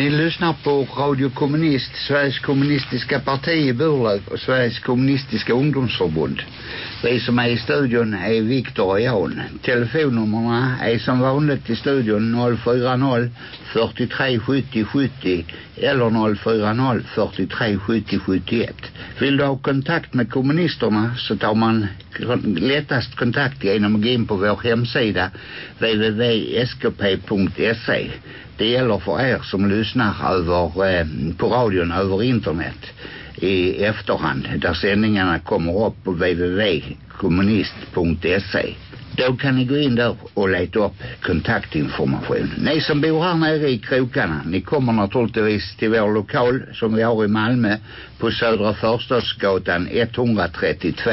Ni lyssnar på Radio Kommunist, Sveriges kommunistiska parti i Burlöv och Sveriges kommunistiska ungdomsförbund. Vi som är i studion är Viktor och Jan. Telefonnummerna är som vanligt i studion 040 43 70 70 eller 040 43 70 71. Vill du ha kontakt med kommunisterna så tar man lättast kontakt genom att gå in på vår hemsida www.skp.se. Det gäller för er som lyssnar över, eh, på radion över internet i efterhand där sändningarna kommer upp på www.kommunist.se. Då kan ni gå in där och leta upp kontaktinformation. Ni som bor här nere i krokarna, ni kommer naturligtvis till vår lokal som vi har i Malmö på Södra Förstadsgatan 132.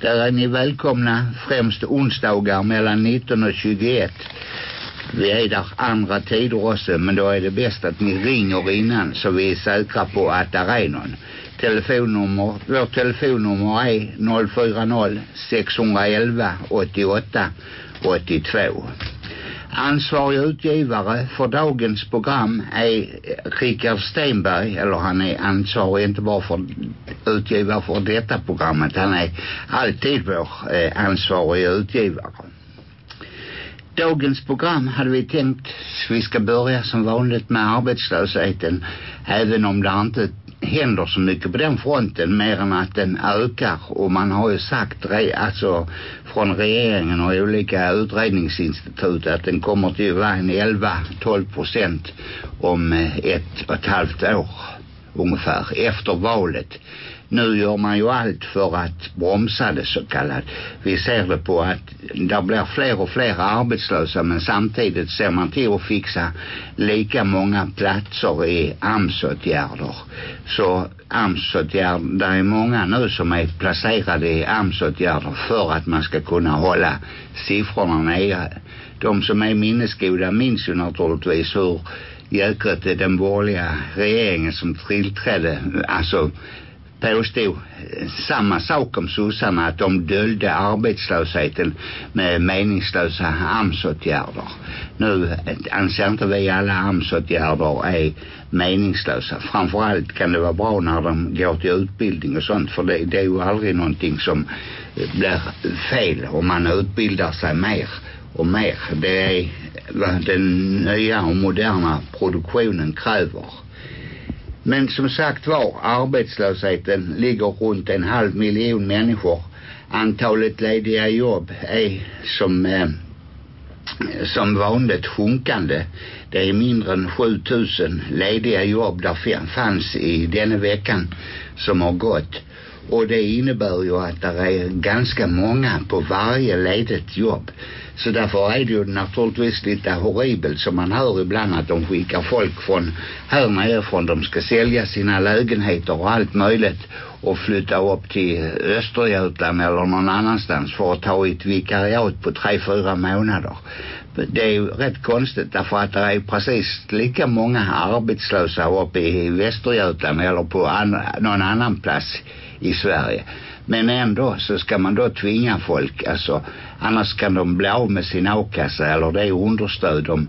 Där är ni välkomna främst onsdagar mellan 19 och 21. Vi är där andra tider också men då är det bäst att ni ringer innan så vi är säkra på att det är någon telefonnummer, vårt telefonnummer är 040 611 88 82. Ansvarig utgivare för dagens program är Richard Stenberg, eller han är ansvarig inte bara för utgivare för detta programmet, han är alltid vår eh, utgivare. Dagens program hade vi tänkt vi ska börja som vanligt med arbetslösheten även om det inte händer så mycket på den fronten mer än att den ökar. Och man har ju sagt re, alltså från regeringen och olika utredningsinstitut att den kommer till vara en 11-12 procent om eh, ett och ett halvt år ungefär efter valet nu gör man ju allt för att bromsa det så kallat. Vi ser det på att det blir fler och fler arbetslösa men samtidigt ser man till att fixa lika många platser i AMS-åtgärder. Så AMS-åtgärder, det är många nu som är placerade i AMS-åtgärder för att man ska kunna hålla siffrorna nere. De som är minnesgoda minns ju naturligtvis hur jäkret den borgerliga regeringen som tillträdde alltså påstod eh, samma sak om sossarna att de döljde arbetslösheten med meningslösa AMS-åtgärder. Nu eh, anser inte vi alla AMS-åtgärder är meningslösa. Framförallt kan det vara bra när de går till utbildning och sånt för det, det är ju aldrig någonting som eh, blir fel om man utbildar sig mer och mer. Det är vad den nya och moderna produktionen kräver. Men som sagt var, arbetslösheten ligger runt en halv miljon människor. Antalet lediga jobb är som, eh, som vanligt sjunkande. Det är mindre än 7000 lediga jobb där fanns i denna veckan som har gått. Och det innebär ju att det är ganska många på varje ledigt jobb. Så därför är det ju naturligtvis lite horribelt som man hör ibland att de skickar folk från här nerifrån. De ska sälja sina lägenheter och allt möjligt och flytta upp till Östergötland eller någon annanstans för att ta ett vikariat på tre, fyra månader. Det är ju rätt konstigt därför att det är precis lika många arbetslösa uppe i Västergötland eller på an, någon annan plats i Sverige. Men ändå så ska man då tvinga folk, alltså annars kan de bli av med sin a-kassa eller det understöd de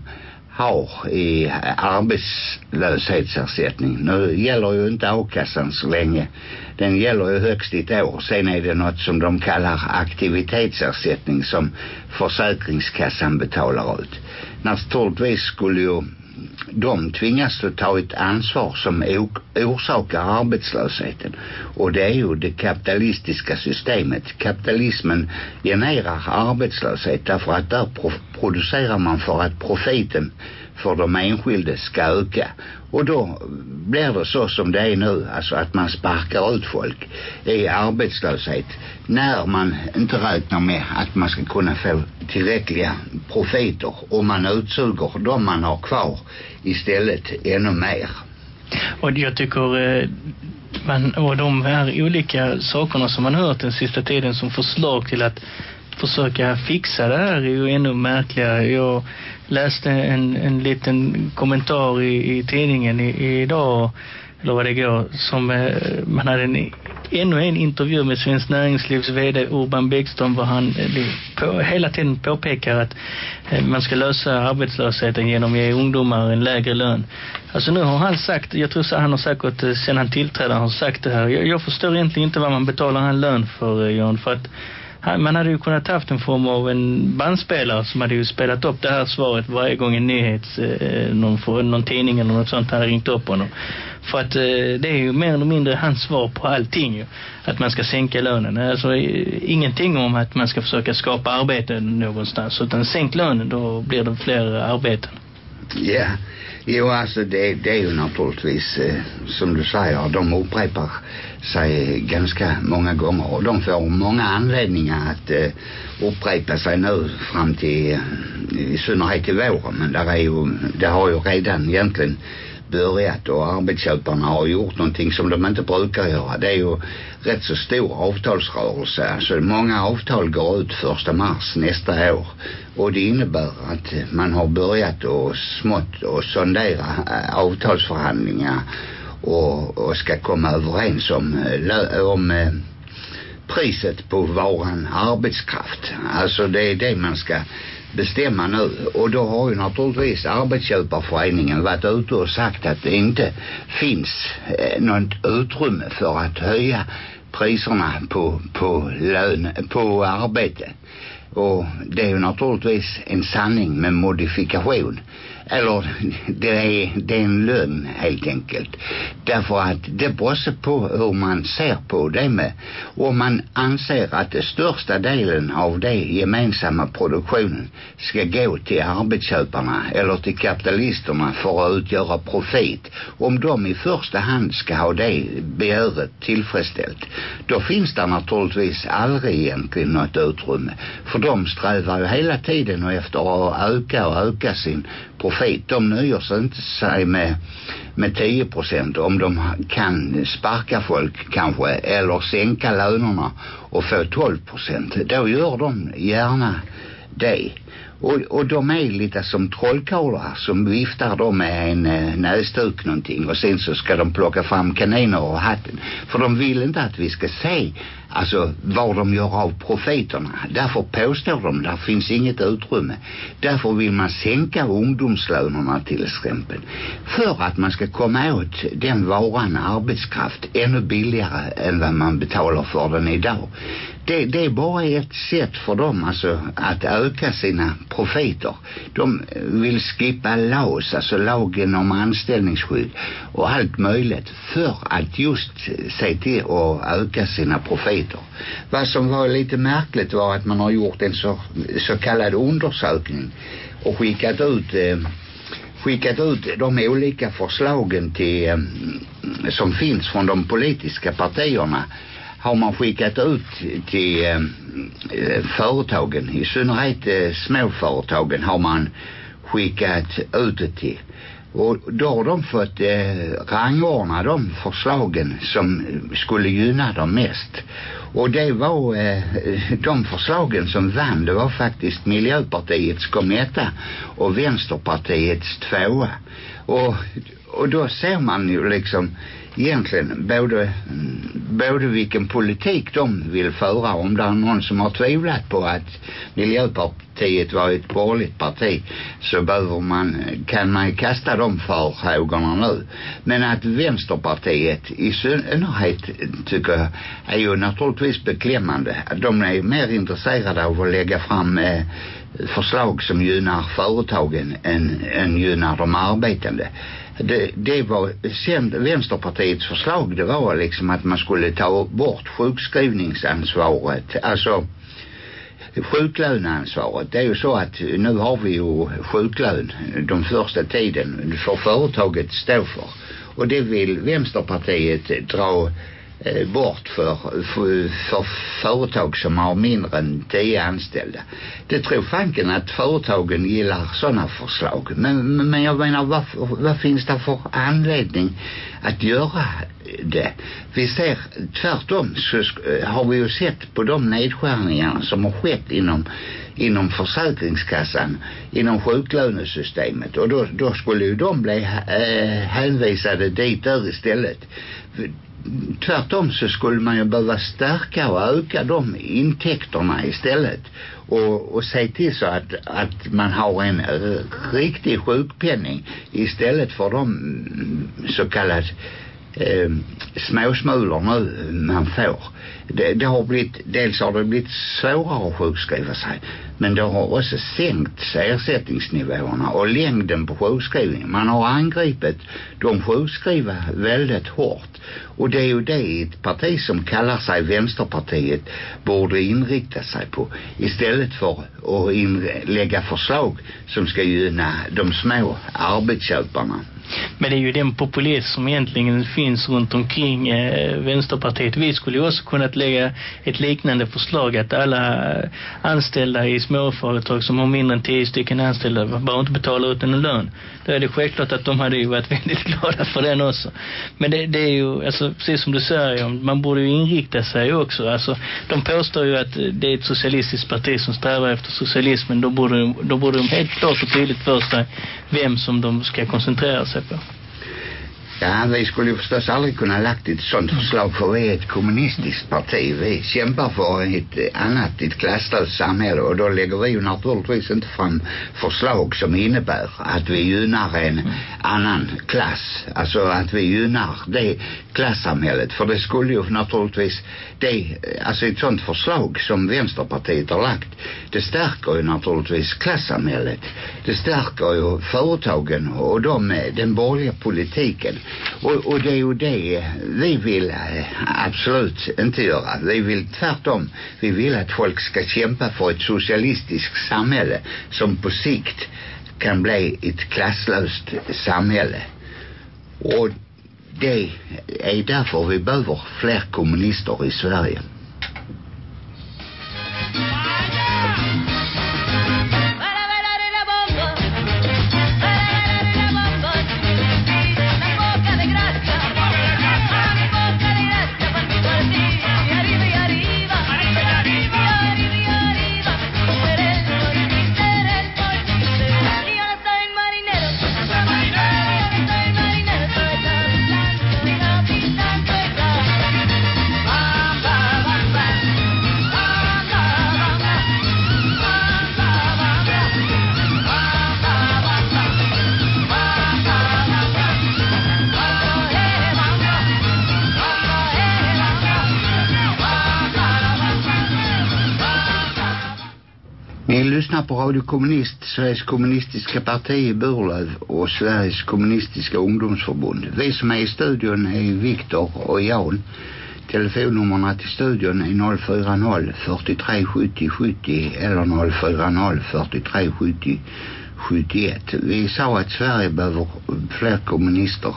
har i arbetslöshetsersättning. Nu gäller ju inte a-kassan så länge. Den gäller ju högst ett år. Sen är det något som de kallar aktivitetsersättning som försäkringskassan betalar ut. Naturligtvis skulle ju de tvingas att ta ett ansvar som orsakar arbetslösheten. Och det är ju det kapitalistiska systemet. Kapitalismen genererar arbetslöshet därför att där producerar man för att profiten för de enskilda ska öka. Och då blir det så som det är nu alltså att man sparkar ut folk. I arbetslöshet när man inte räknar med att man ska kunna få tillräckliga profiter. Och man utsuger de man har kvar istället ännu mer. Och jag tycker eh, man, och de här olika sakerna som man hört den sista tiden som förslag till att försöka fixa det här är ju ännu märkligare. Jag läste en, en liten kommentar i, i tidningen i, i idag eller vad det går, som eh, man hade en, ännu en intervju med Svenskt Näringslivs vd Urban Bäckström var han eh, på, hela tiden påpekar att eh, man ska lösa arbetslösheten genom att ge ungdomar en lägre lön. Alltså nu har han sagt, jag tror så han har säkert eh, sen han tillträdde har sagt det här. Jag, jag förstår egentligen inte vad man betalar han lön för, eh, Jan, för att man hade ju kunnat haft en form av en bandspelare som hade ju spelat upp det här svaret varje gång en nyhets, eh, någon, någon tidning eller något sånt hade ringt upp honom. För att eh, det är ju mer eller mindre hans svar på allting ju. Att man ska sänka lönen. Alltså eh, ingenting om att man ska försöka skapa arbete någonstans. Utan sänk lönen, då blir det fler arbeten. Ja. Yeah. Jo, alltså det, det är ju naturligtvis eh, som du säger, de upprepar sig ganska många gånger och de får många anledningar att eh, upprepa sig nu fram till eh, i synnerhet i våren men där är ju, det har ju redan egentligen börjat och arbetsköparna har gjort någonting som de inte brukar göra. Det är ju rätt så stor avtalsrörelse. Alltså många avtal går ut första mars nästa år. Och det innebär att man har börjat och smått och sondera eh, avtalsförhandlingar och, och ska komma överens om, eh, om eh, priset på varan arbetskraft. Alltså det är det man ska bestämma nu. Och då har ju naturligtvis arbetsköparföreningen varit ute och sagt att det inte finns eh, något utrymme för att höja priserna på, på lön, på arbete. Och det är ju naturligtvis en sanning med modifikation eller det är, det är en lögn helt enkelt. Därför att det beror på hur man ser på det med. Om man anser att den största delen av det gemensamma produktionen ska gå till arbetsköparna eller till kapitalisterna för att utgöra profit. Om de i första hand ska ha det begäret tillfredsställt. Då finns det naturligtvis aldrig egentligen något utrymme. För de strävar ju hela tiden efter att öka och öka sin profit. De nöjer sig inte sig med, med 10 procent om de kan sparka folk kanske eller sänka lönerna och få 12 procent. Då gör de gärna det. Och, och de är lite som trollkarlar som viftar dem med en eh, näsduk någonting och sen så ska de plocka fram kaniner och hatten. För de vill inte att vi ska se alltså vad de gör av profiterna. Därför påstår de där finns inget utrymme. Därför vill man sänka ungdomslönerna till exempel. För att man ska komma åt den varan arbetskraft ännu billigare än vad man betalar för den idag det, det är bara ett sätt för dem alltså att öka sina profiter. De vill skippa LAS, alltså lagen om anställningsskydd och allt möjligt för att just se till att öka sina profiter. Vad som var lite märkligt var att man har gjort en så, så kallad undersökning och skickat ut eh, skickat ut de olika förslagen till eh, som finns från de politiska partierna har man skickat ut till eh, eh, företagen, i synnerhet eh, småföretagen har man skickat ut det till. Och då har de fått eh, rangordna de förslagen som skulle gynna dem mest. Och det var eh, de förslagen som vann. Det var faktiskt Miljöpartiets kometa och Vänsterpartiets tvåa. Och, och då ser man ju liksom egentligen både, både vilken politik de vill föra om det är någon som har tvivlat på att Miljöpartiet var ett borgerligt parti så behöver man, kan man kasta de farhågorna nu. Men att Vänsterpartiet i synnerhet tycker jag är ju naturligtvis beklämmande. De är mer intresserade av att lägga fram eh, förslag som gynnar företagen än, än gynnar de arbetande det, det var sen vänsterpartiets förslag det var liksom att man skulle ta bort sjukskrivningsansvaret. Alltså sjuklöneansvaret. Det är ju så att nu har vi ju sjuklön de första tiden för företaget stå för. Och det vill vänsterpartiet dra Eh, bort för, för, för företag som har mindre än tio anställda. Det tror fanken att företagen gillar sådana förslag. Men, men jag menar, vad, vad finns det för anledning att göra det? Vi ser tvärtom så eh, har vi ju sett på de nedskärningarna som har skett inom inom försäkringskassan, inom sjuklönesystemet och då, då skulle ju de bli äh, hänvisade dit där istället tvärtom så skulle man ju behöva stärka och öka de intäkterna istället och, och se till så att, att man har en uh, riktig sjukpenning istället för de så kallat eh, småsmulor nu man får. Det, det har blivit, dels har det blivit svårare att sjukskriva sig men det har också sänkt ersättningsnivåerna och längden på sjukskrivningen. Man har angripit de sjukskriva väldigt hårt och det är ju det ett parti som kallar sig Vänsterpartiet borde inrikta sig på istället för att lägga förslag som ska gynna de små arbetsköparna. Men det är ju den populism som egentligen finns runt omkring eh, Vänsterpartiet. Vi skulle ju också kunna att lägga ett liknande förslag att alla anställda i småföretag som har mindre än tio stycken anställda bara inte betala ut en lön. Då är det självklart att de hade ju varit väldigt glada för den också. Men det, det är ju, alltså precis som du säger, man borde ju inrikta sig också. Alltså, de påstår ju att det är ett socialistiskt parti som strävar efter socialismen. Då borde, då borde de helt klart och tydligt för sig vem som de ska koncentrera sig på. Ja, vi skulle ju förstås aldrig kunna lagt ett sånt förslag för vi är ett kommunistiskt parti. Vi kämpar för ett eh, annat, ett klasslöst samhälle och då lägger vi ju naturligtvis inte fram förslag som innebär att vi gynnar en annan klass. Alltså att vi gynnar det klassamhället. För det skulle ju naturligtvis det, alltså ett sånt förslag som Vänsterpartiet har lagt, det stärker ju naturligtvis klassamhället. Det stärker ju företagen och de, eh, den borgerliga politiken. Och, och det är ju det vi vill eh, absolut inte göra. Vi vill tvärtom. Vi vill att folk ska kämpa för ett socialistiskt samhälle som på sikt kan bli ett klasslöst samhälle. Och det är därför vi behöver fler kommunister i Sverige. Ni lyssnar på Radio Kommunist, Sveriges kommunistiska parti i Burlöv och Sveriges kommunistiska ungdomsförbund. Vi som är i studion är Viktor och Jan. Telefonnummerna till studion är 040 43 70 70 eller 040 43 70 71. Vi sa att Sverige behöver fler kommunister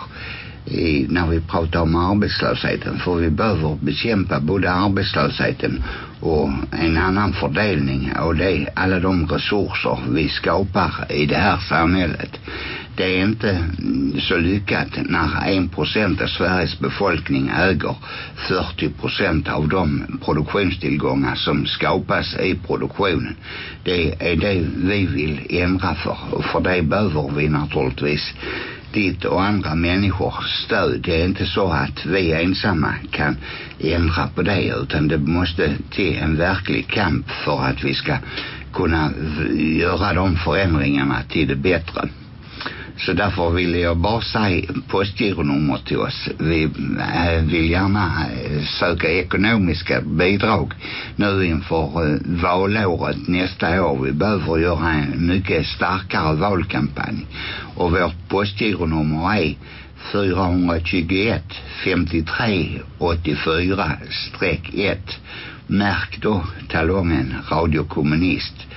i, när vi pratar om arbetslösheten för vi behöver bekämpa både arbetslösheten och en annan fördelning av det, alla de resurser vi skapar i det här samhället. Det är inte så lyckat när en procent av Sveriges befolkning äger 40 procent av de produktionstillgångar som skapas i produktionen. Det är det vi vill ändra för och för det behöver vi naturligtvis ditt och andra människors stöd. Det är inte så att vi ensamma kan ändra på det utan det måste till en verklig kamp för att vi ska kunna göra de förändringarna till det bättre. Så därför ville jag bara säga postgironummer till oss. Vi äh, vill gärna äh, söka ekonomiska bidrag nu inför äh, valåret nästa år. Vi behöver göra en mycket starkare valkampanj. Och vårt postgironummer är 421 53 84 1. Märk då talongen Radio Kommunist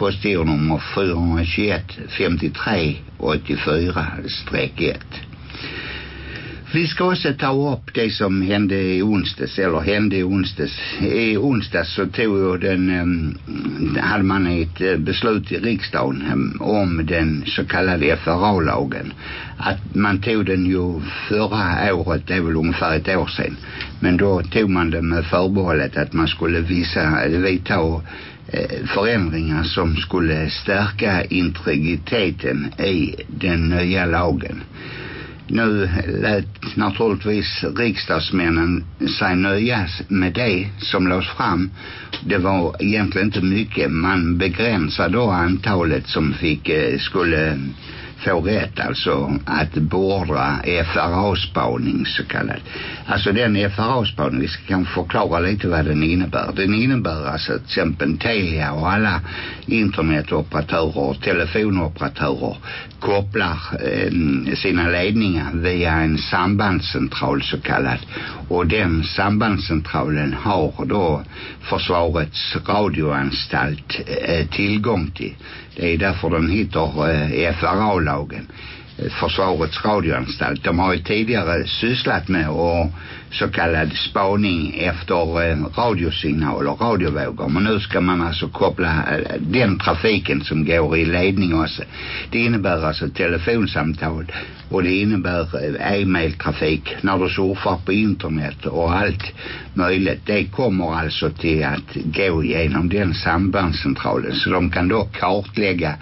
postgironummer 421 53 84-1. Vi ska också ta upp det som hände i onsdags, eller hände i onsdags. I onsdags så tog ju den, ehm, hade man ett eh, beslut i riksdagen ehm, om den så kallade FRA-lagen. Att man tog den ju förra året, det är väl ungefär ett år sedan. Men då tog man det med förbehållet att man skulle visa, eh, vidta Eh, förändringar som skulle stärka integriteten i den nya lagen. Nu lät naturligtvis riksdagsmännen sig nöjas med det som lades fram. Det var egentligen inte mycket. Man begränsade då antalet som fick, eh, skulle få rätt alltså att beordra FRA-spaning så kallat. Alltså den FRA-spaning, vi ska kanske förklara lite vad den innebär. Den innebär alltså till exempel Telia och alla internetoperatörer och telefonoperatörer kopplar eh, sina ledningar via en sambandscentral så kallat. Och den sambandscentralen har då Försvarets radioanstalt eh, tillgång till. Det är därför de heter eh, FRA-lagen. Försvarets radioanstalt. De har ju tidigare sysslat med och så kallad spaning efter eh, radiosignaler, radiovågor. Men nu ska man alltså koppla den trafiken som går i ledning också. Det innebär alltså telefonsamtal och det innebär øh, e-mailtrafik när du surfar på internet och allt möjligt. Det kommer alltså till att gå igenom den sambandscentralen så de kan då kartlägga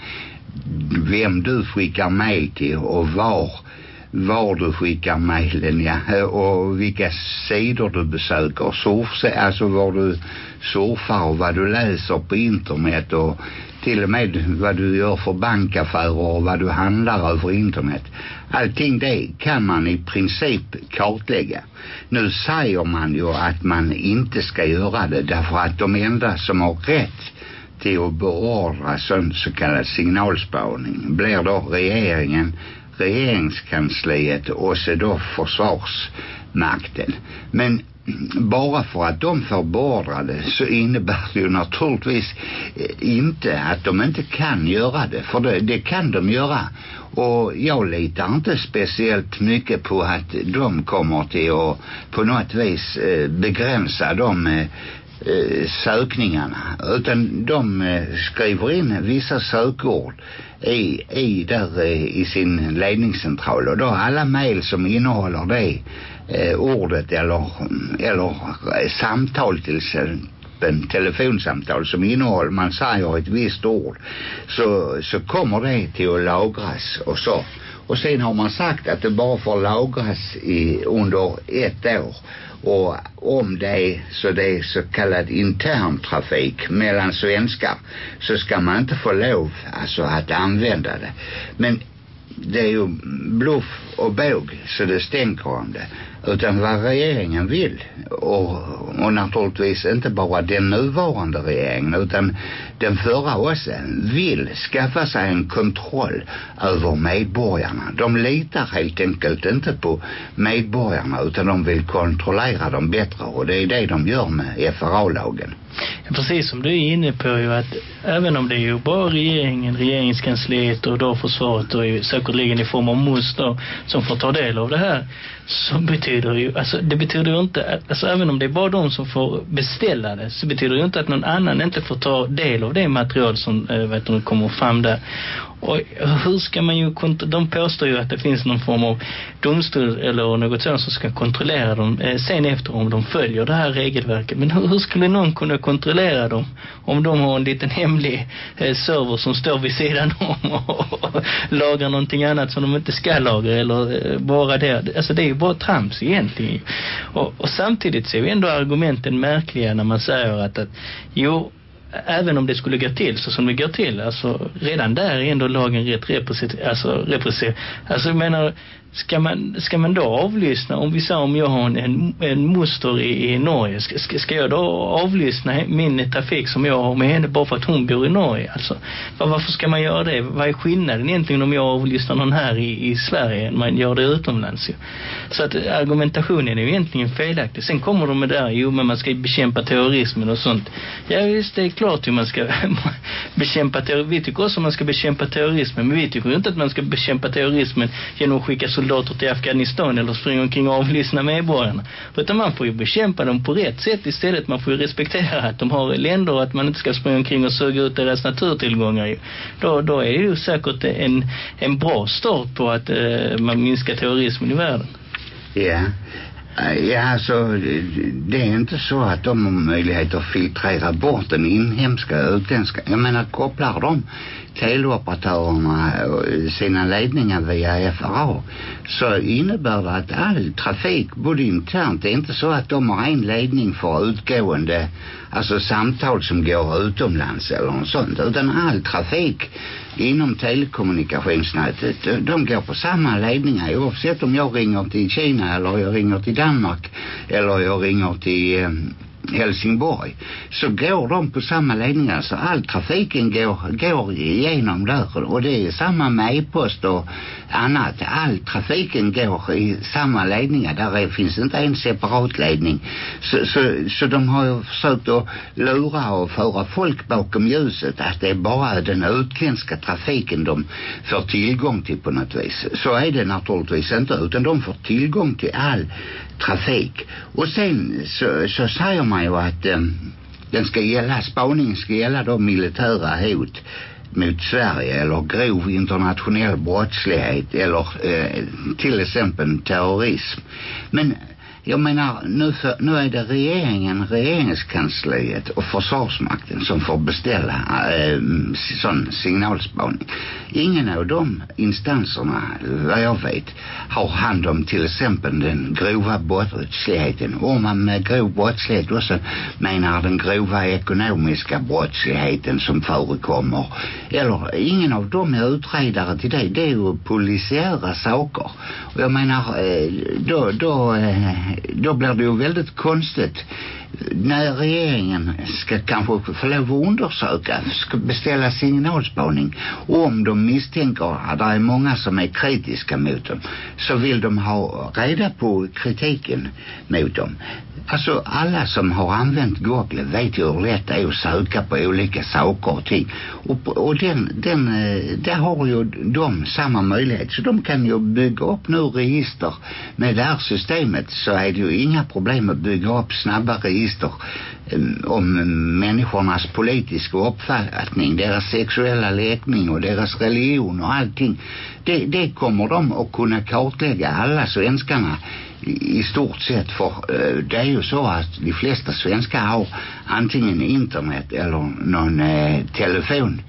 vem du skickar mejl till och var var du skickar mejlen ja. Och vilka sidor du besöker surf, alltså var du surfar och vad du läser på internet och till och med vad du gör för bankaffärer och vad du handlar över internet. Allting det kan man i princip kartlägga. Nu säger man ju att man inte ska göra det därför att de enda som har rätt till att beordra sån så kallad signalspaning. Blir då regeringen regeringskansliet och så då försvarsmakten. Men bara för att de får beordra det så innebär det ju naturligtvis eh, inte att de inte kan göra det. För det, det kan de göra. Och jag litar inte speciellt mycket på att de kommer till att på något vis eh, begränsa de eh, eh, sökningarna. Utan de eh, skriver in vissa sökord i, i där eh, i sin ledningscentral. Och då alla mejl som innehåller det eh, ordet eller, eller eh, samtal till exempel telefonsamtal som innehåller man säger ett visst ord så, så kommer det till att lagras och så. Och sen har man sagt att det bara får lagras i, under ett år och om det är så det är så kallad interntrafik mellan svenskar så ska man inte få lov alltså att använda det. Men det är ju bluff och båg så det stänker om det utan vad regeringen vill. Och, och naturligtvis inte bara den nuvarande regeringen utan den förra också vill skaffa sig en kontroll över medborgarna. De litar helt enkelt inte på medborgarna utan de vill kontrollera dem bättre. Och det är det de gör med FRA-lagen precis som du är inne på ju att även om det är ju bara regeringen, regeringskansliet och då försvaret och ju säkerligen i form av MOS då, som får ta del av det här så betyder ju, alltså det betyder ju inte att, alltså även om det är bara de som får beställa det så betyder det ju inte att någon annan inte får ta del av det material som äh, vet du, kommer fram där och hur ska man ju de påstår ju att det finns någon form av domstol eller något sånt som ska kontrollera dem eh, sen efter om de följer det här regelverket. Men hur, hur skulle någon kunna kontrollera dem om de har en liten hemlig eh, server som står vid sidan om och, och lagar någonting annat som de inte ska lagra eller eh, bara det. Alltså det är ju bara trams egentligen. Och, och samtidigt så är ju ändå argumenten märkliga när man säger att, att jo även om det skulle gå till så som det går till alltså redan där är ändå lagen rätt repressiv alltså repressiv alltså jag menar ska man, ska man då avlyssna om vi säger om jag har en, en, moster i, i Norge ska, ska jag då avlyssna min trafik som jag har med henne bara för att hon bor i Norge alltså var, varför ska man göra det vad är skillnaden egentligen om jag avlyssnar någon här i, i Sverige än man gör det utomlands ju? så att eh, argumentationen är ju egentligen felaktig sen kommer de med där jo men man ska bekämpa terrorismen och sånt ja visst det är klart hur man ska bekämpa terrorismen. Vi tycker också att man ska bekämpa terrorismen. Men vi tycker inte att man ska bekämpa terrorismen genom att skicka soldater till Afghanistan eller springa omkring och avlyssna medborgarna. Utan man får ju bekämpa dem på rätt sätt istället. Man får ju respektera att de har länder och att man inte ska springa omkring och suga ut deras naturtillgångar. Då, då är det ju säkert en, en bra start på att eh, man minskar terrorismen i världen. Ja. Ja, alltså det är inte så att de har möjlighet att filtrera bort den inhemska utländska. Jag menar, kopplar de teleoperatörerna øh, sina ledningar via FRA så innebär det att all trafik, både internt, det är inte så att de har en ledning för utgående, alltså samtal som går utomlands eller något sånt, utan all trafik inom telekommunikationsnätet, øh, de går på samma ledningar oavsett om jag ringer till Kina eller jag ringer till Danmark eller jag ringer till øh, Helsingborg så går de på samma ledningar så all trafiken går, går igenom där. Och det är samma med e-post och annat. All trafiken går i samma ledningar. Där är, finns inte en separat ledning. Så, så, så de har ju försökt att lura och föra folk bakom ljuset att det är bara den utländska trafiken de får tillgång till på något vis. Så är det naturligtvis inte utan de får tillgång till all trafik och sen så, så säger man ju att eh, den ska gälla, spaningen ska gälla då militära hot mot Sverige eller grov internationell brottslighet eller eh, till exempel terrorism. Men jag menar, nu, för, nu är det regeringen, regeringskansliet och försvarsmakten som får beställa äh, sån signalspaning. Ingen av de instanserna, vad jag vet, har hand om till exempel den grova brottsligheten. Om man med grov brottslighet också menar den grova ekonomiska brottsligheten som förekommer. Eller ingen av dem är utredare till det. Det är ju polisiära saker. Och jag menar, eh, då, då eh, då blir det ju väldigt konstigt när regeringen ska kanske få lov att undersöka, ska beställa signalspaning om de misstänker att det är många som är kritiska mot dem så vill de ha reda på kritiken mot dem. Alltså alla som har använt Google vet ju hur lätt det är att söka på olika saker och ting. Och, och den, den, eh, där har ju de samma möjlighet. Så de kan ju bygga upp nu register. Med det här systemet så är det ju inga problem att bygga upp snabba register Eh, om människornas politiska uppfattning, deras sexuella läggning och deras religion och allting. Det, det kommer de att kunna kartlägga alla svenskarna i, stort sett för eh, det är ju så att de flesta svenskar har antingen internet eller någon eh, telefon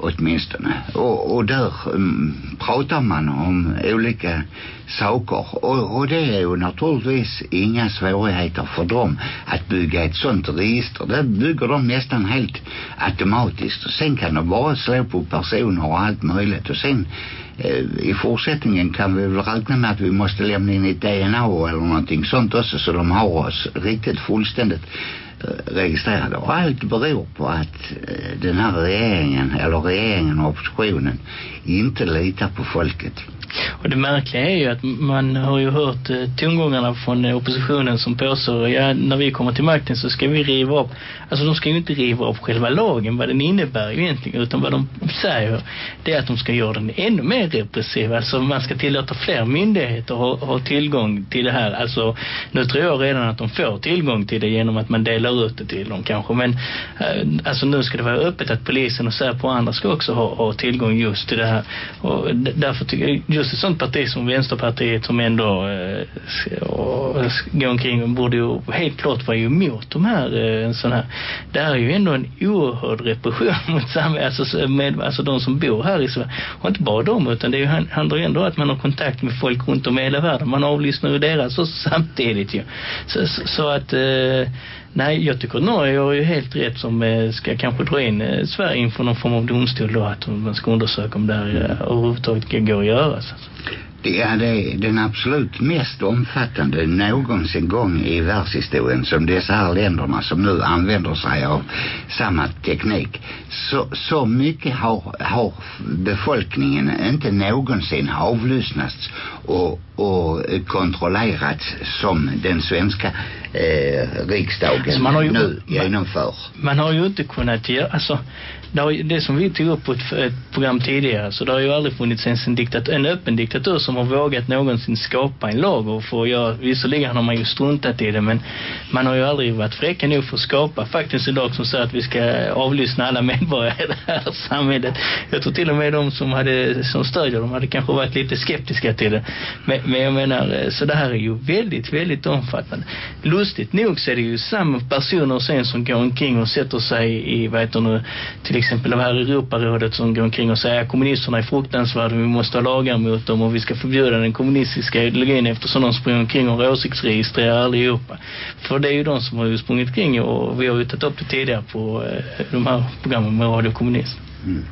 åtminstone. Och, och där um, pratar man om olika saker. Och, och det är ju naturligtvis inga svårigheter för dem att bygga ett sånt register. Det bygger de nästan helt automatiskt. Och sen kan de bara slå på personer och allt möjligt. Och sen eh, i fortsättningen kan vi väl räkna med att vi måste lämna in ett DNA eller någonting sånt också så de har oss riktigt fullständigt registrerade och allt beror på att eh, den här regeringen eller regeringen och oppositionen inte litar på folket. Och det märkliga är ju att man har ju hört eh, tongångarna från eh, oppositionen som påstår ja, när vi kommer till makten så ska vi riva upp. Alltså de ska ju inte riva upp själva lagen vad den innebär egentligen utan vad de säger det är att de ska göra den ännu mer repressiv. Alltså man ska tillåta fler myndigheter ha, ha tillgång till det här. Alltså nu tror jag redan att de får tillgång till det genom att man delar ut det till dem kanske men eh, alltså nu ska det vara öppet att polisen och Säpo och andra ska också ha, ha tillgång just till det här. Och därför tycker jag just ett sånt parti som Vänsterpartiet som ändå eh, och, går omkring borde ju helt klart vara emot de här eh, en sån här det är ju ändå en oerhörd repression mot samhället alltså, med, alltså de som bor här i Sverige. Och inte bara dem utan det är ju, handlar ju ändå att man har kontakt med folk runt om i hela världen. Man avlyssnar ju deras och samtidigt ju. Så, så, så att eh, Nej, jag tycker Norge har ju helt rätt som eh, ska kanske dra in eh, Sverige inför någon form av domstol då att man ska undersöka om det här eh, överhuvudtaget överhuvudtaget går att göra. Så. Det är den absolut mest omfattande någonsin gång i världshistorien som dessa här länderna som nu använder sig av samma teknik. Så, så mycket har, har befolkningen inte någonsin avlyssnats och, och kontrollerats som den svenska eh, riksdagen alltså man har ju, nu genomför. Man har ju inte kunnat göra, alltså det, har, det som vi tog upp på ett, ett program tidigare så det har ju aldrig funnits ens en, diktatur, en öppen diktatur som har vågat någonsin skapa en lag och få göra, visserligen har man ju struntat i det men man har ju aldrig varit fräcka nog för att skapa faktiskt en lag som säger att vi ska avlyssna alla medborgare i det här samhället. Jag tror till och med de som, hade, som stödjer dem hade kanske varit lite skeptiska till det. Men, men jag menar, eh, så det här är ju väldigt, väldigt omfattande. Lustigt nog så är det ju samma personer sen som går omkring och sätter sig i, vad heter nu, till exempel det här Europarådet som går omkring och säger att kommunisterna är fruktansvärda, vi måste ha lagar mot dem och vi ska förbjuda den kommunistiska ideologin eftersom de springer omkring och åsiktsregistrerar allihopa. För det är ju de som har sprungit kring och vi har ju tagit upp det tidigare på eh, de här programmen med Radio Kommunism. Mm.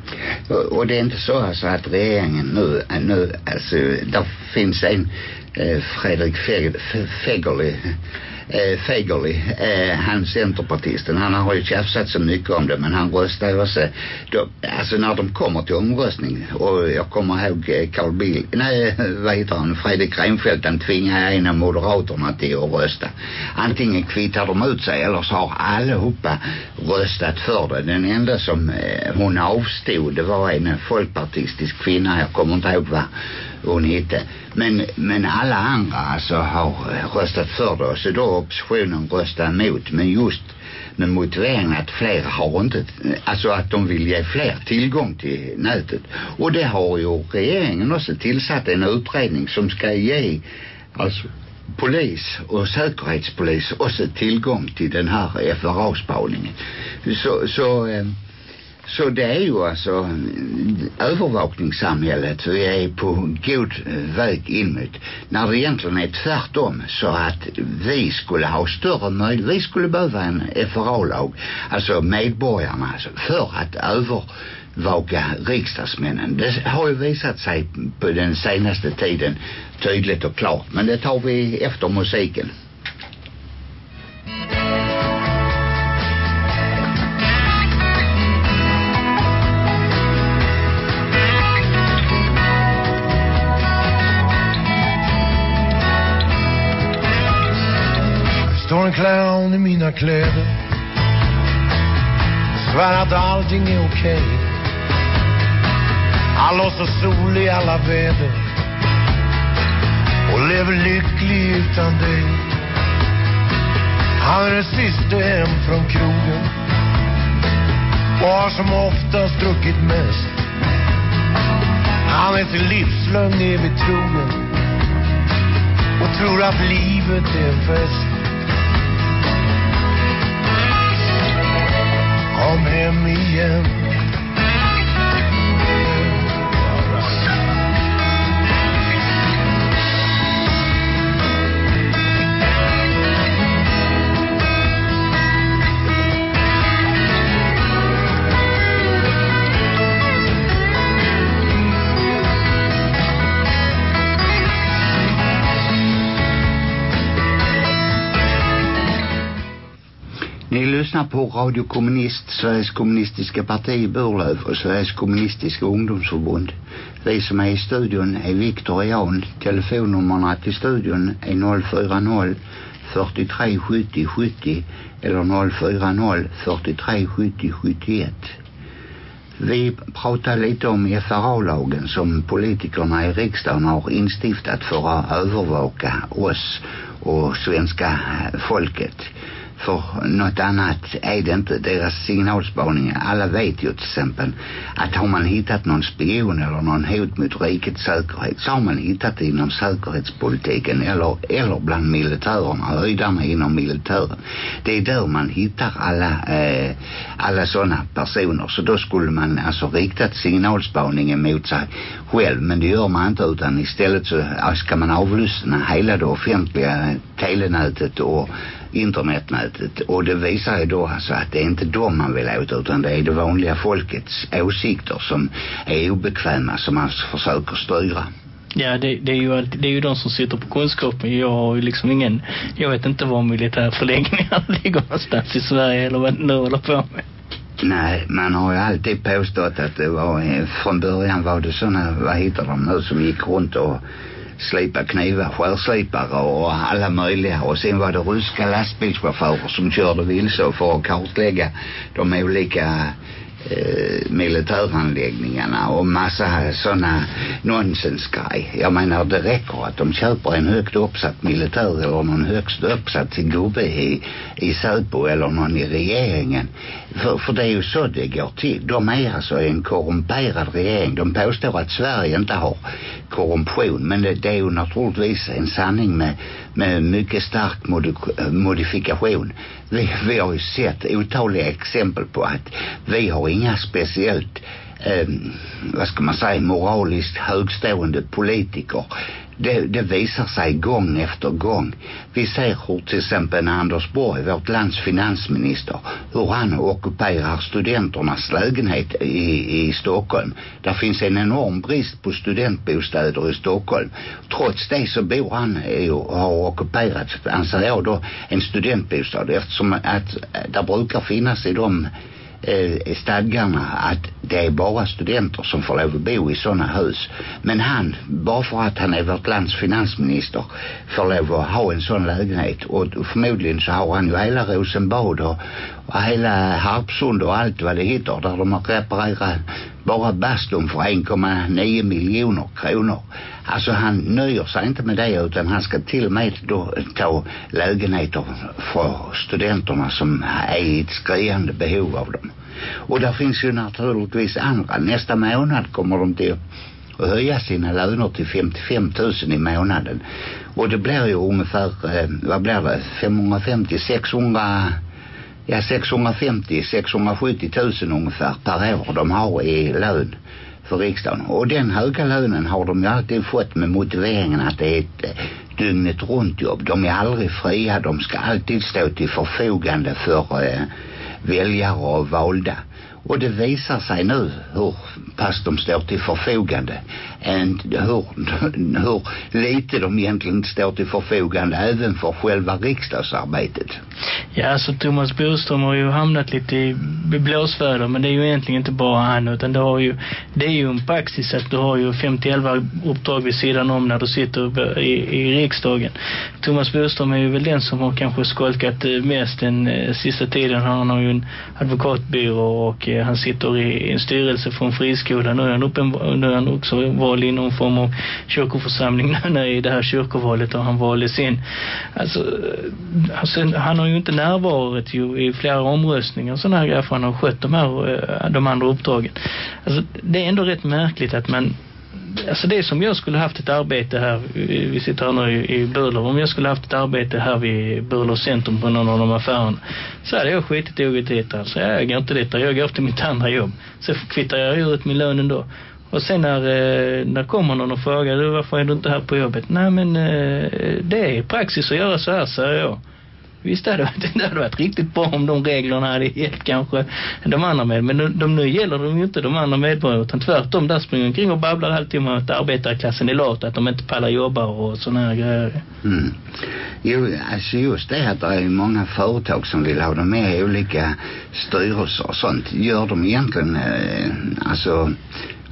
Och, och det är inte så alltså att regeringen nu, nu alltså, där finns en eh, Fredrik Fegerli eh, Fegerli, eh, han centerpartisten, han har ju tjafsat så mycket om det men han röstar ju också då, alltså när de kommer till omröstning och jag kommer ihåg eh, Carl Bill, nej vad heter han, Fredrik Reinfeldt han tvingar en av moderaterna till att rösta. Antingen kvittar de ut sig eller så har allihopa röstat för det. Den enda som eh, hon avstod det var en folkpartistisk kvinna jag kommer inte ihåg vad hon hette men, men alla andra alltså har röstat för det. Så då oppositionen röstar emot. Men just med motiveringen att fler har inte alltså att de vill ge fler tillgång till nätet. Och det har ju regeringen också tillsatt en utredning som ska ge alltså polis och säkerhetspolis också tillgång till den här FRA-spaningen så, så eh, så det är ju alltså övervakningssamhället vi är på god väg in mot. När det egentligen är tvärtom så att vi skulle ha större möjlighet, vi skulle behöva en FRA-lag, alltså medborgarna, alltså, för att övervaka riksdagsmännen. Det har ju visat sig på den senaste tiden tydligt och klart. Men det tar vi efter musiken. Clown i mina kläder. Svär att allting är okej. Okay. Han låtsas sol i alla väder. Och lever lycklig utan dig. Han är den siste hem från krogen. Och har som oftast druckit mest. Han är till livslögn evigt trogen. Och tror att livet är en fest. Kom Ni lyssnar på Radio Kommunist, Sveriges kommunistiska parti i Burlöv och Sveriges kommunistiska ungdomsförbund. Vi som är i studion är Viktor och Jan. Telefonnummerna till studion är 040 43 70 70 eller 040 43 70 71. Vi pratar lite om FRA-lagen som politikerna i riksdagen har instiftat för att övervaka oss och svenska folket för något annat är det inte deras signalspaning, Alla vet ju till exempel att har man hittat någon spion eller någon hot mot rikets säkerhet så har man hittat det inom säkerhetspolitiken eller, eller bland militärerna, höjdarna inom militären. Det är där man hittar alla, eh, alla sådana personer. Så då skulle man alltså riktat signalspaningen mot sig själv. Men det gör man inte utan istället så ska man avlyssna hela det offentliga telenätet och internetnätet och det visar ju då alltså att det är inte dem man vill åt utan det är det vanliga folkets åsikter som är obekväma som man försöker styra. Ja, det, det, är ju alltid, det är ju de som sitter på kunskapen. Jag har ju liksom ingen, jag vet inte var militärförläggningar ligger någonstans i Sverige eller vad nu håller på med. Nej, man har ju alltid påstått att det var, eh, från början var det såna, vad heter de nu, som gick runt och slipa knivar, skärslipare och alla möjliga. Och sen var det ryska lastbilschaufförer som körde vilse för att kartlägga de olika eh, militäranläggningarna och massa sådana nonsensgrej. Jag menar det räcker att de köper en högt uppsatt militär eller någon högst uppsatt gubbe i, i Säpo eller någon i regeringen. För, för det är ju så det går till. De är alltså en korrumperad regering. De påstår att Sverige inte har korruption men det, det är ju naturligtvis en sanning med, med mycket stark modi modifikation. Vi, vi har ju sett otaliga exempel på att vi har inga speciellt eh, vad ska man säga moraliskt högstående politiker det, det visar sig gång efter gång. Vi ser hur till exempel Anders Borg, vårt lands finansminister, hur han ockuperar studenternas lägenhet i, i Stockholm. Där finns en enorm brist på studentbostäder i Stockholm. Trots det så bor han och har ockuperat, anser jag då, en studentbostad eftersom att eh, där brukar finnas i de eh, stadgarna att det är bara studenter som får lov att bo i sådana hus. Men han, bara för att han är vårt lands finansminister, får lov att ha en sån lägenhet. Och förmodligen så har han ju hela Rosenbad och, och hela Harpsund och allt vad det heter där de har reparerat bara bastun för 1,9 miljoner kronor. Alltså han nöjer sig inte med det utan han ska till och med då ta lägenheter för studenterna som är i ett skriande behov av dem. Och där finns ju naturligtvis andra. Nästa månad kommer de till att höja sina löner till 55 000 i månaden. Och det blir ju ungefär, eh, vad blir det, 550, 600 ja 650 670 000 ungefär per år de har i lön för riksdagen. Och den höga lönen har de ju alltid fått med motiveringen att det är ett eh, dygnet runt jobb. De är aldrig fria de ska alltid stå till förfogande för eh, väljare och valda. Och det visar sig nu hur pass de står till förfogande än hur, hur lite de egentligen står till förfogande även för själva riksdagsarbetet. Ja, alltså Thomas Boström har ju hamnat lite i blåsväder men det är ju egentligen inte bara han utan det har ju det är ju en praxis att du har ju 50-11 uppdrag vid sidan om när du sitter i, i riksdagen. Thomas Boström är ju väl den som har kanske skolkat eh, mest den eh, sista tiden. Han har ju en advokatbyrå och eh, han sitter i en styrelse för en friskola. Nu är han, uppen, nu är han också val i någon form av kyrkoförsamling när i det här kyrkovalet och han valdes in. Alltså, eh, alltså han har ju inte närvarit ju i flera omröstningar sådana här grejer för han har skött de här eh, de andra uppdragen. Alltså, det är ändå rätt märkligt att man alltså det som jag skulle haft ett arbete här, eh, vi sitter här nu i, i Burlöv, om jag skulle haft ett arbete här vid Burlöv centrum på någon av de affärerna så hade jag skitit i att gå dit alltså, jag går inte dit jag går till mitt andra jobb så kvittar jag ut min lön ändå och sen när, eh, när kommer någon och frågar du varför är du inte här på jobbet nej men eh, det är praxis att göra så här säger jag Visst det hade, det hade varit riktigt bra om de reglerna hade gett kanske de andra med. Men de, de nu gäller de ju inte de andra medborgarna utan tvärtom där springer omkring och babblar alltid om att arbetarklassen är lat att de inte pallar jobba och sådana här grejer. Mm. Jo, alltså just det att det är många företag som vill ha dem med i olika styrelser och sånt. Gör de egentligen, eh, alltså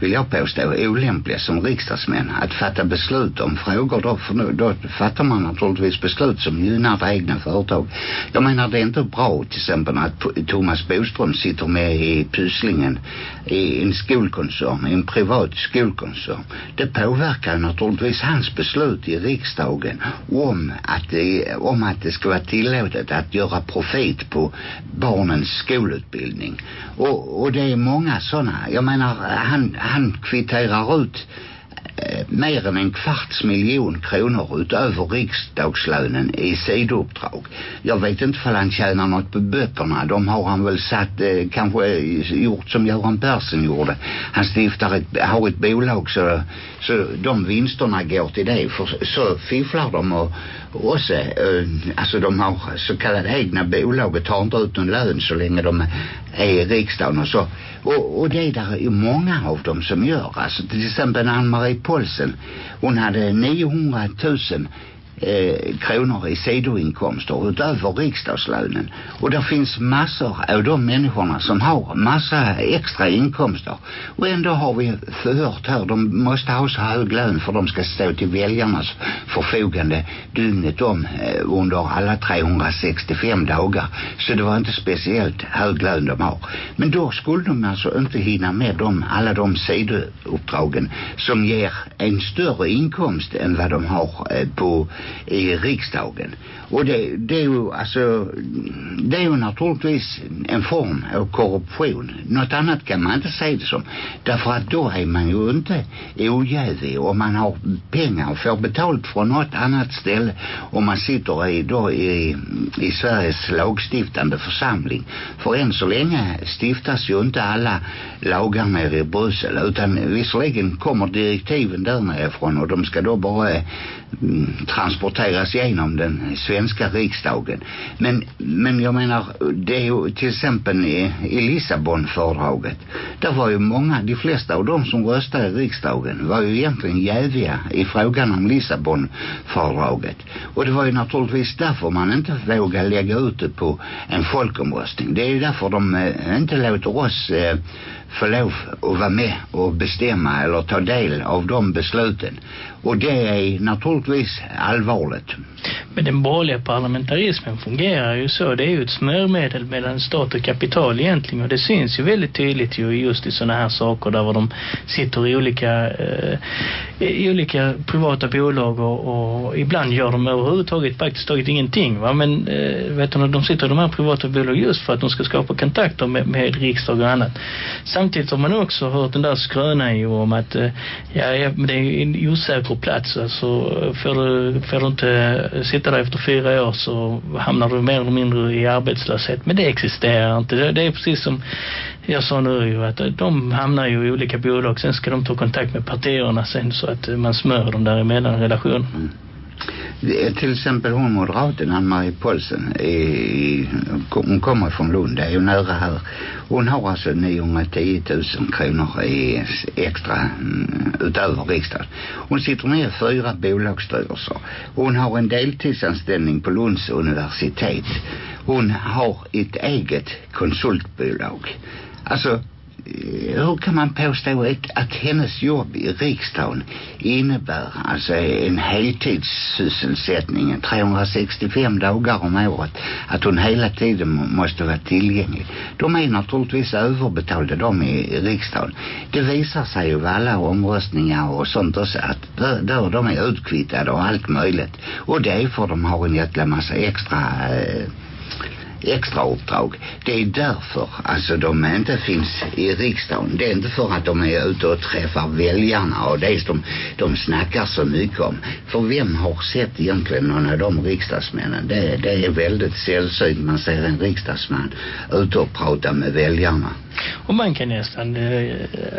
vill jag påstå, olämpliga som riksdagsmän att fatta beslut om frågor då, för nu, då fattar man naturligtvis beslut som gynnar det egna företag. Jag menar det är inte bra till exempel att Thomas Boström sitter med i Pysslingen i en skolkoncern, i en privat skolkoncern. Det påverkar naturligtvis hans beslut i riksdagen om att det, om att det ska vara tillåtet att göra profit på barnens skolutbildning. Och, och det är många sådana. Jag menar, han, han kvitterar ut Eh, mer än en kvarts miljon kronor utöver riksdagslönen i sidouppdrag. Jag vet inte för han tjänar något på böckerna. De har han väl satt, eh, kanske eh, gjort som Göran Persson gjorde. Han stiftar ett, har ett bolag så, så de vinsterna går till det. För så fifflar de och, också, eh, alltså de har så kallade egna bolag och tar inte ut någon lön så länge de är i riksdagen och så. Och, och det är där ju många av dem som gör. Alltså till exempel Ann-Marie Polsen. hon hade 900 000 eh, kronor i sidoinkomster utöver riksdagslönen. Och det finns massor av de människorna som har massa extra inkomster. Och ändå har vi förhört här, de måste ha så hög lön för de ska stå till väljarnas förfogande dygnet om eh, under alla 365 dagar. Så det var inte speciellt hög lön de har. Men då skulle de alltså inte hinna med dem, alla de sidouppdragen som ger en större inkomst än vad de har eh, på i riksdagen. Och det, det är ju alltså, det är ju naturligtvis en form av korruption. Något annat kan man inte säga det som. Därför att då är man ju inte ojävig och man har pengar och får betalt från något annat ställe och man sitter i, då i, i Sveriges lagstiftande församling. För än så länge stiftas ju inte alla lagar nere i Bryssel utan visserligen kommer direktiven där nerifrån och de ska då bara mm, transporteras genom den svenska riksdagen. Men, men jag menar, det är ju till exempel i, i Lissabonfördraget. Där var ju många, de flesta av de som röstade i riksdagen var ju egentligen jäviga i frågan om Lissabonfördraget. Och det var ju naturligtvis därför man inte vågade lägga ut det på en folkomröstning. Det är ju därför de eh, inte låter oss eh, få lov att vara med och bestämma eller ta del av de besluten. Och det är naturligtvis allvarligt. Men den borgerliga parlamentarismen fungerar ju så. Det är ju ett smörmedel mellan stat och kapital egentligen. Och det syns ju väldigt tydligt ju just i sådana här saker där de sitter i olika, eh, i olika privata bolag och, och ibland gör de överhuvudtaget faktiskt taget ingenting. Va? Men eh, vet du, de sitter i de här privata bolagen just för att de ska skapa kontakter med, med riksdag och annat. Samtidigt har man också hört den där skrönan ju om att eh, ja, men det är en på plats. Alltså får du, får du inte sitta där efter fyra år så hamnar du mer eller mindre i arbetslöshet. Men det existerar inte. Det, det är precis som jag sa nu ju att de hamnar ju i olika bolag. Sen ska de ta kontakt med partierna sen så att man smör dem däremellan relationen. Mm till exempel hon moderaten Ann-Marie Paulsen i, hon kommer från Lund, det är ju nära här. Hon har alltså 910 000 kronor i extra mm, utöver riksdagen. Hon sitter med i fyra bolagsstyrelser. Hon har en deltidsanställning på Lunds universitet. Hon har ett eget konsultbolag. Alltså Eh, hur kan man påstå att hennes jobb i riksdagen innebär alltså en heltidssysselsättning 365 dagar om året att hon hela tiden måste vara tillgänglig? De är naturligtvis överbetalda de i riksdagen. Det visar sig ju vid alla omröstningar och sånt också att där de är utkvittade och allt möjligt. Och det är för de har en jäkla massa extra eh, extrauppdrag. Det är därför alltså de inte finns i riksdagen. Det är inte för att de är ute och träffar väljarna och det som de snackar så mycket om. För vem har sett egentligen någon av de riksdagsmännen? Det, det är väldigt sällsynt man ser en riksdagsman ute och prata med väljarna. Och man kan nästan, eh,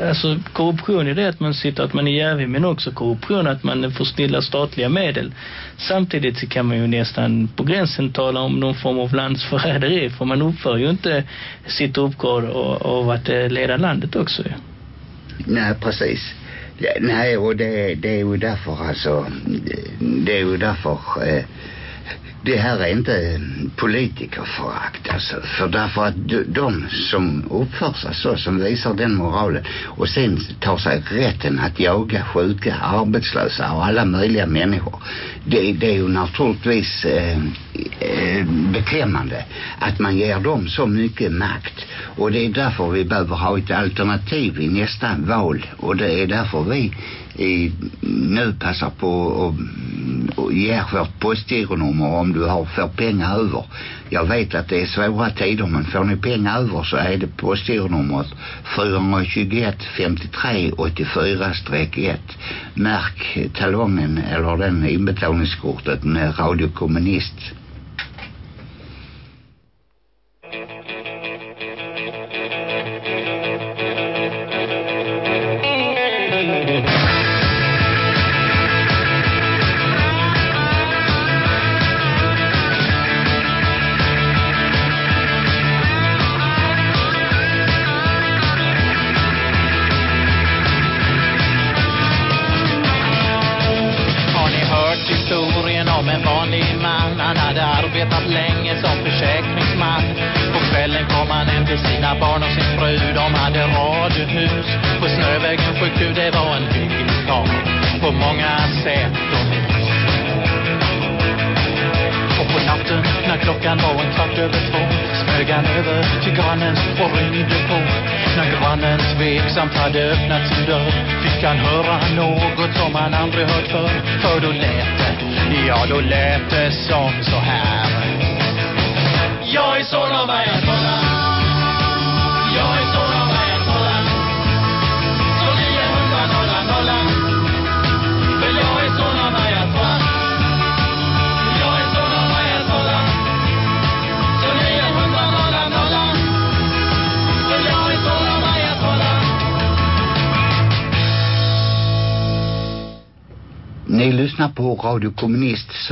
alltså korruption är det att man sitter att man är jävig men också korruption att man får snilla statliga medel. Samtidigt så kan man ju nästan på gränsen tala om någon form av landsförräderi för man uppför ju inte sitt uppdrag av att eh, leda landet också. Nej, precis. Nej, och det, det är ju därför alltså, det är ju därför eh, det här är inte politikerförakt alltså. För därför att de som uppför sig så, som visar den moralen och sen tar sig rätten att jaga sjuka, arbetslösa och alla möjliga människor. Det, det är ju naturligtvis eh, eh, beklämmande att man ger dem så mycket makt. Och det är därför vi behöver ha ett alternativ i nästa val. Och det är därför vi i, nu passar på och, och ger vårt postgironummer om du har får pengar över. Jag vet att det är svåra tider men får ni pengar över så är det postgironumret 421 53 84-1. Märk talongen eller den inbetalningskortet med Radio Kommunist.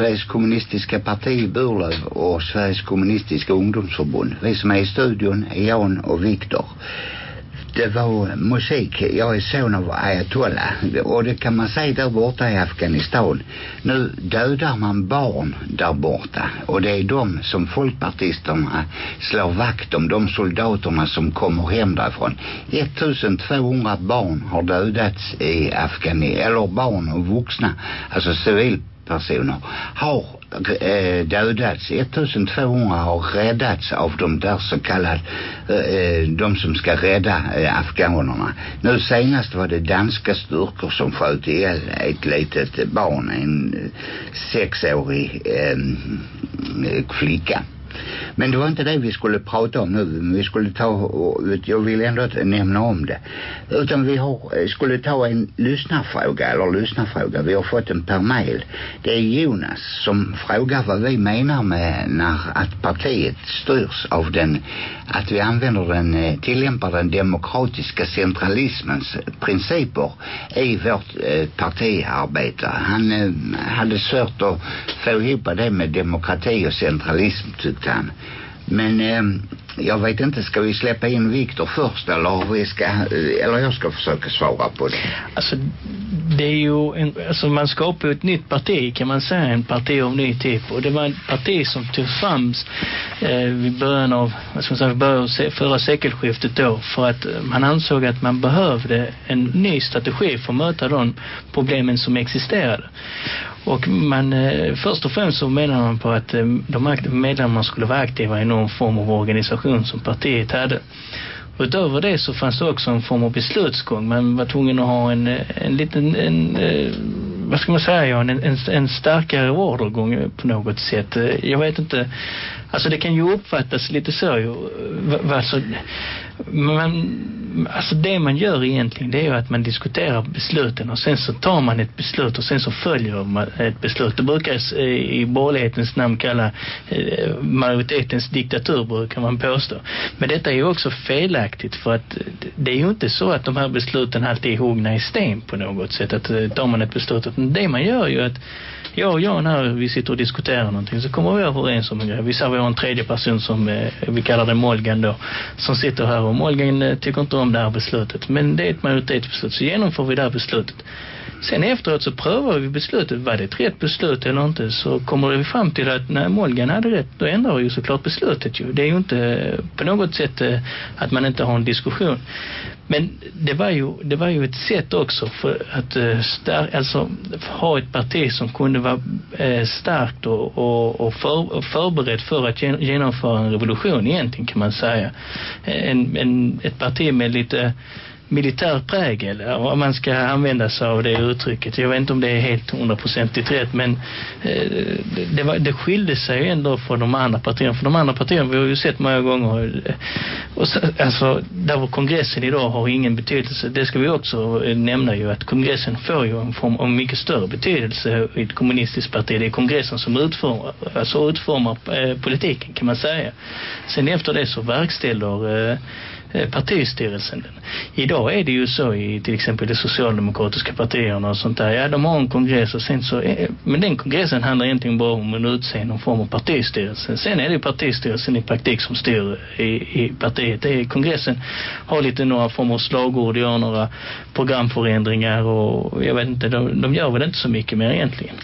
Sveriges kommunistiska parti i Burlöv och Sveriges kommunistiska ungdomsförbund. Vi som är i studion är Jan och Viktor. Det var musik. Jag är son av Ayatollah. Och det kan man säga där borta i Afghanistan. Nu dödar man barn där borta. Och det är de som folkpartisterna slår vakt om. De soldaterna som kommer hem därifrån. 1200 barn har dödats i Afghanistan. Eller barn och vuxna. Alltså personer, Har eh, dödats. 1200 har räddats av de där så kallade eh, eh, de som ska rädda eh, afghanerna. Nu senast var det danska styrkor som sköt ihjäl ett litet barn, en eh, sexårig eh, flicka. Men det var inte det vi skulle prata om nu. Vi skulle ta, och jag vill ändå nämna om det. Utan vi har, skulle ta en lyssnarfråga, eller lyssnarfråga. Vi har fått en per mail. Det är Jonas som frågar vad vi menar med när att partiet styrs av den, att vi använder den, eh, tillämpar den demokratiska centralismens principer i vårt eh, partiarbete. Han eh, hade svårt att få ihop det med demokrati och centralism tyckte men eh, jag vet inte, ska vi släppa in Viktor först eller vi ska, eh, eller jag ska försöka svara på det. Alltså, det är ju en, alltså man skapar ju ett nytt parti kan man säga, en parti av ny typ. Och det var ett parti som tog fram eh, vid början av, vad ska man säga, början av förra sekelskiftet då. För att eh, man ansåg att man behövde en ny strategi för att möta de problemen som existerade. Och man, eh, först och främst så menar man på att eh, de medlemmarna skulle vara aktiva i någon form av organisation som partiet hade. Utöver det så fanns det också en form av beslutsgång. Man var tvungen att ha en, en liten, en, eh, vad ska man säga, en, en, en starkare ordergång på något sätt. Eh, jag vet inte, alltså det kan ju uppfattas lite så eh, ju, alltså, man, alltså det man gör egentligen det är ju att man diskuterar besluten och sen så tar man ett beslut och sen så följer man ett beslut. Det brukar i borgerlighetens namn kalla eh, majoritetens diktatur brukar man påstå. Men detta är ju också felaktigt för att det är ju inte så att de här besluten alltid är huggna i sten på något sätt. Att eh, tar man ett beslut, det man gör ju att jag och Jan här, vi sitter och diskuterar någonting så kommer vi överens om en grej. Vi säger vi har en tredje person som eh, vi kallar det Molgan då, som sitter här och Molgan eh, tycker inte om det här beslutet. Men det är ett majoritetsbeslut så genomför vi det här beslutet. Sen efteråt så prövar vi beslutet. Var det ett rätt beslut eller inte? Så kommer vi fram till att när Molgan hade rätt, då ändrar vi ju såklart beslutet ju. Det är ju inte på något sätt eh, att man inte har en diskussion. Men det var ju, det var ju ett sätt också för att eh, star, alltså, ha ett parti som kunde vara eh, starkt och, och, och, för, och förberett för att genomföra en revolution egentligen kan man säga. En, en, ett parti med lite militär prägel om man ska använda sig av det uttrycket. Jag vet inte om det är helt hundraprocentigt rätt men eh, det, var, det skilde sig ändå från de andra partierna. För de andra partierna vi har ju sett många gånger eh, och så, alltså där var kongressen idag har ingen betydelse. Det ska vi också eh, nämna ju att kongressen får ju en form av mycket större betydelse i ett kommunistiskt parti. Det är kongressen som utformar, alltså utformar eh, politiken kan man säga. Sen efter det så verkställer eh, Eh, partistyrelsen. Idag är det ju så i till exempel de socialdemokratiska partierna och sånt där. Ja, de har en kongress och sen så är, men den kongressen handlar egentligen bara om att utse någon form av partistyrelse. Sen är det ju partistyrelsen i praktik som styr i, i partiet. Det är kongressen har lite några former av slagord, gör några programförändringar och jag vet inte, de, de gör väl inte så mycket mer egentligen.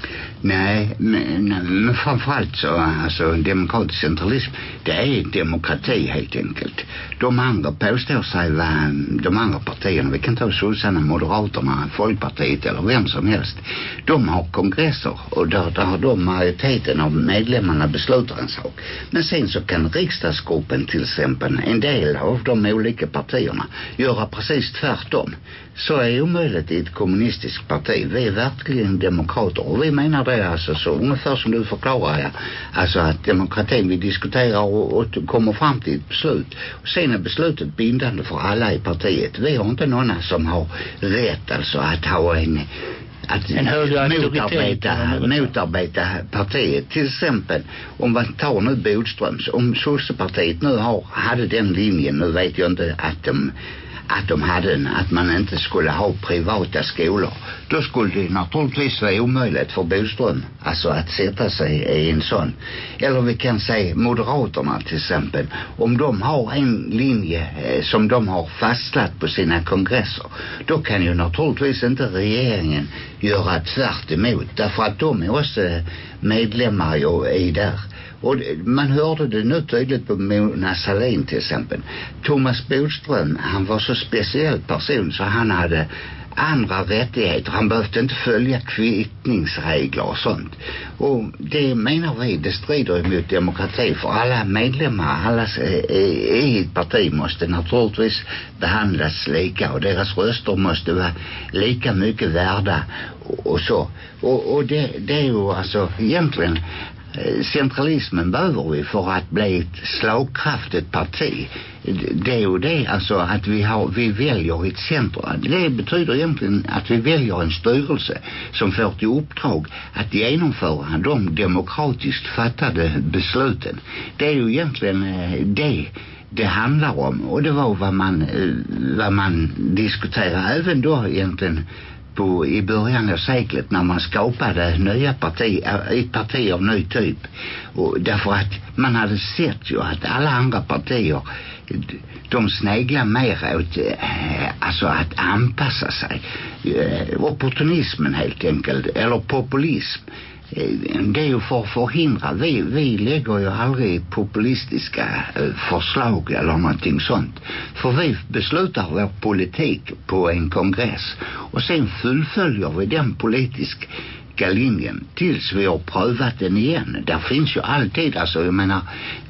Nej, men, men framförallt så, alltså demokratisk centralism, det är demokrati helt enkelt. De andra påstår sig vara, de andra partierna, vi kan ta sossarna, moderaterna, folkpartiet eller vem som helst. De har kongresser och där, där har de majoriteten av medlemmarna beslutar en sak. Men sen så kan riksdagsgruppen till exempel, en del av de olika partierna, göra precis tvärtom. Så är omöjligt i ett kommunistiskt parti. Vi är verkligen demokrater och vi menar det alltså så ungefär som du förklarar här. Alltså att demokratin vi diskuterar och, och kommer fram till ett beslut. Och sen är beslutet bindande för alla i partiet. Vi har inte någon som har rätt alltså att ha en att En motarbeta, motarbeta partiet. Till exempel om man tar nu Bodströms, om Sossepartiet nu har, hade den linjen, nu vet jag inte att de att de hade en, att man inte skulle ha privata skolor. Då skulle det naturligtvis vara omöjligt för Boström alltså att sätta sig i en sån. Eller vi kan säga Moderaterna till exempel. Om de har en linje eh, som de har fastslagit på sina kongresser. Då kan ju naturligtvis inte regeringen göra tvärt emot. Därför att de är också medlemmar ju i där. Och man hörde det nu tydligt på Mona Sahlin till exempel. Thomas Bodström, han var så speciell person så han hade andra rättigheter. Han behövde inte följa kvittningsregler och sånt. Och det menar vi, det strider emot demokrati för alla medlemmar, alla i ett parti måste naturligtvis behandlas lika och deras röster måste vara lika mycket värda och, och så. Och, och det, det är ju alltså egentligen Eh, centralismen behöver vi för att bli ett slagkraftigt parti. Det och det alltså att vi har, vi väljer ett centrum. Det betyder egentligen att vi väljer en styrelse som får till uppdrag att genomföra de demokratiskt fattade besluten. Det är ju egentligen eh, det det handlar om och det var vad man eh, vad man diskuterade även då egentligen på, i början av seklet när man skapade nya parti, eh, ett parti av ny typ. Och därför att man hade sett ju att alla andra partier de sneglar mer åt eh, alltså att anpassa sig. Eh, opportunismen helt enkelt, eller populism det är ju för att förhindra. Vi, vi lägger ju aldrig populistiska eh, förslag eller någonting sånt. För vi beslutar vår politik på en kongress och sen fullföljer vi den politiska linjen tills vi har prövat den igen. Där finns ju alltid alltså jag menar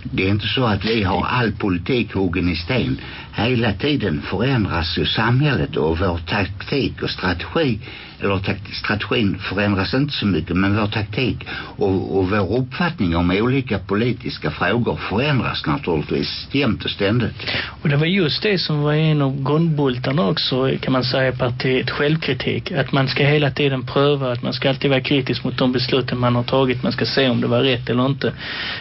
det är inte så att vi har all politik huggen i sten hela tiden förändras ju samhället och vår taktik och strategi eller strategin förändras inte så mycket men vår taktik och, och vår uppfattning om olika politiska frågor förändras naturligtvis jämt och ständigt. Och det var just det som var en av grundbultarna också kan man säga partiet självkritik. Att man ska hela tiden pröva, att man ska alltid vara kritisk mot de besluten man har tagit. Man ska se om det var rätt eller inte.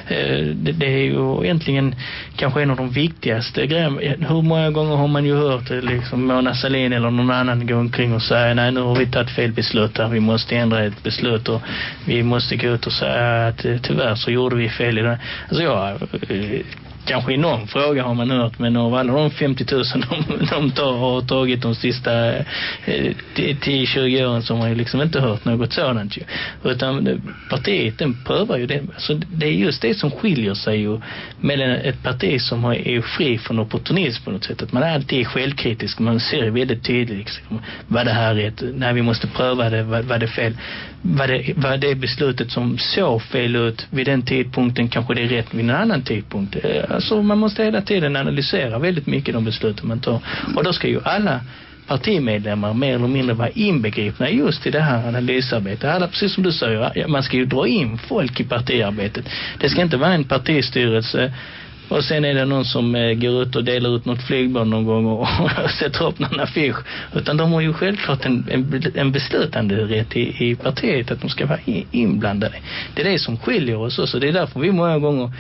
Eh, det, det är ju egentligen kanske en av de viktigaste grejerna. Hur många gånger har man ju hört liksom Mona Sahlin eller någon annan gå omkring och säga nej nu har vi tagit fel beslut här, Vi måste ändra ett beslut och vi måste gå ut och säga att eh, tyvärr så gjorde vi fel i det. Alltså jag eh, kanske i någon fråga har man hört men av alla de 50 000 de, de tar, har tagit de sista eh, 10-20 åren så har man ju liksom inte hört något sådant ju. utan partiet den prövar ju det. Så det är just det som skiljer sig ju mellan ett parti som är fri från opportunism på något sätt. Att man alltid är självkritisk man ser väldigt tydligt liksom, vad det här är när vi måste pröva det, vad, vad det är fel vad det, vad det beslutet som såg fel ut vid den tidpunkten kanske det är rätt vid en annan tidpunkt. Eh, alltså man måste hela tiden analysera väldigt mycket de besluten man tar och då ska ju alla partimedlemmar mer eller mindre vara inbegripna just i det här analysarbetet. Alla, precis som du säger, man ska ju dra in folk i partiarbetet. Det ska inte vara en partistyrelse och sen är det någon som eh, går ut och delar ut något flygblad någon gång och, och sätter upp någon affisch. Utan de har ju självklart en, en, en beslutande rätt i, i partiet att de ska vara inblandade. Det är det som skiljer oss också. Det är därför vi många gånger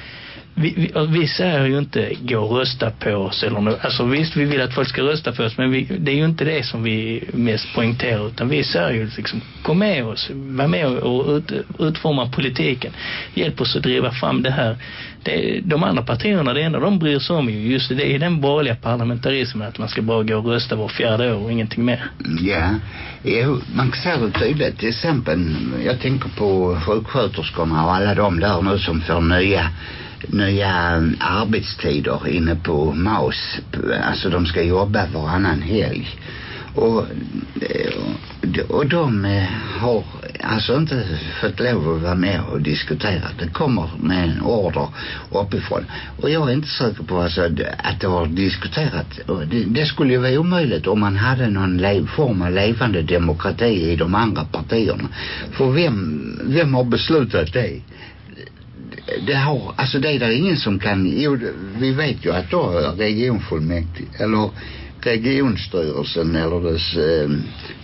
vi, vi, vi säger ju inte gå och rösta på oss eller något. Alltså visst, vi vill att folk ska rösta på oss, men vi, det är ju inte det som vi mest poängterar, utan vi säger ju liksom, kom med oss, var med och, och ut, utforma politiken. Hjälp oss att driva fram det här. Det, de andra partierna, det enda de bryr sig om ju just det är den borgerliga parlamentarismen, att man ska bara gå och rösta var fjärde år och ingenting mer. Ja, jo, man ser det tydligt. Till exempel, jag tänker på sjuksköterskorna och alla de där nu som får nya nya eh, arbetstider inne på MAUS. Alltså de ska jobba varannan helg. Och, eh, och de eh, har alltså inte fått lov att vara med och diskutera. Det kommer med en order uppifrån. Och jag är inte säker på alltså att det har diskuterat. Det, det skulle ju vara omöjligt om man hade någon lev, form av levande demokrati i de andra partierna. För vem, vem har beslutat det? Det har, alltså det är där ingen som kan, jo, vi vet ju att då regionfullmäktige eller regionstyrelsen eller dess eh,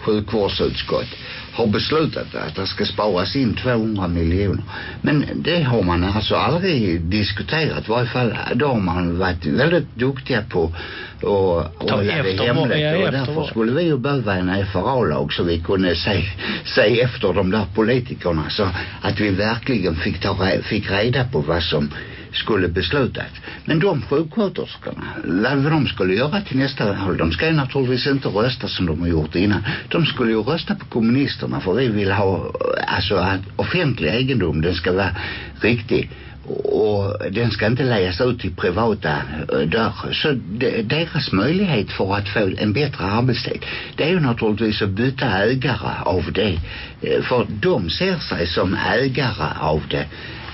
sjukvårdsutskott har beslutat att det ska sparas in 200 miljoner. Men det har man alltså aldrig diskuterat. I varje fall då har man varit väldigt duktiga på att hålla det hemligt. Och därför skulle vi ju behöva en FRA-lag så vi kunde se, se efter de där politikerna så att vi verkligen fick, ta, fick reda på vad som skulle beslutat. Men de sjuksköterskorna, vad de skulle göra till nästa val, de ska ju naturligtvis inte rösta som de har gjort innan. De skulle ju rösta på kommunisterna för vi vill ha, alltså att offentlig egendom, den ska vara riktig och den ska inte läggas ut i privata eh, dörr. Så deras möjlighet för att få en bättre arbetstid det är ju naturligtvis att byta ägare av det. Eh, för de ser sig som ägare av det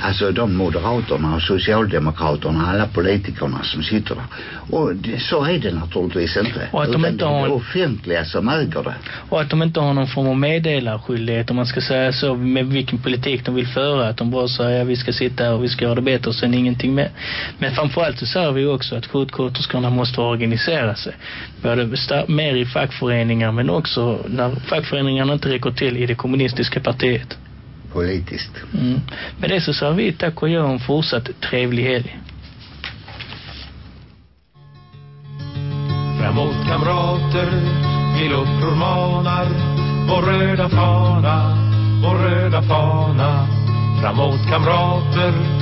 alltså de moderaterna och socialdemokraterna alla politikerna som sitter där. Och det, så är det naturligtvis inte. Och att de inte har det offentliga som äger det. Och att de inte har någon form av meddelarskyldighet om man ska säga så med vilken politik de vill föra. Att de bara säger att vi ska sitta här och vi ska göra det bättre och sen ingenting mer. Men framförallt så säger vi också att sjuksköterskorna måste organisera sig. Både mer i fackföreningar men också när fackföreningarna inte räcker till i det kommunistiska partiet politiskt. Mm. Med det så sa vi tack och gör en fortsatt trevlig helg. Framåt kamrater, till uppror manar Vår röda fana, vår röda fana Framåt kamrater,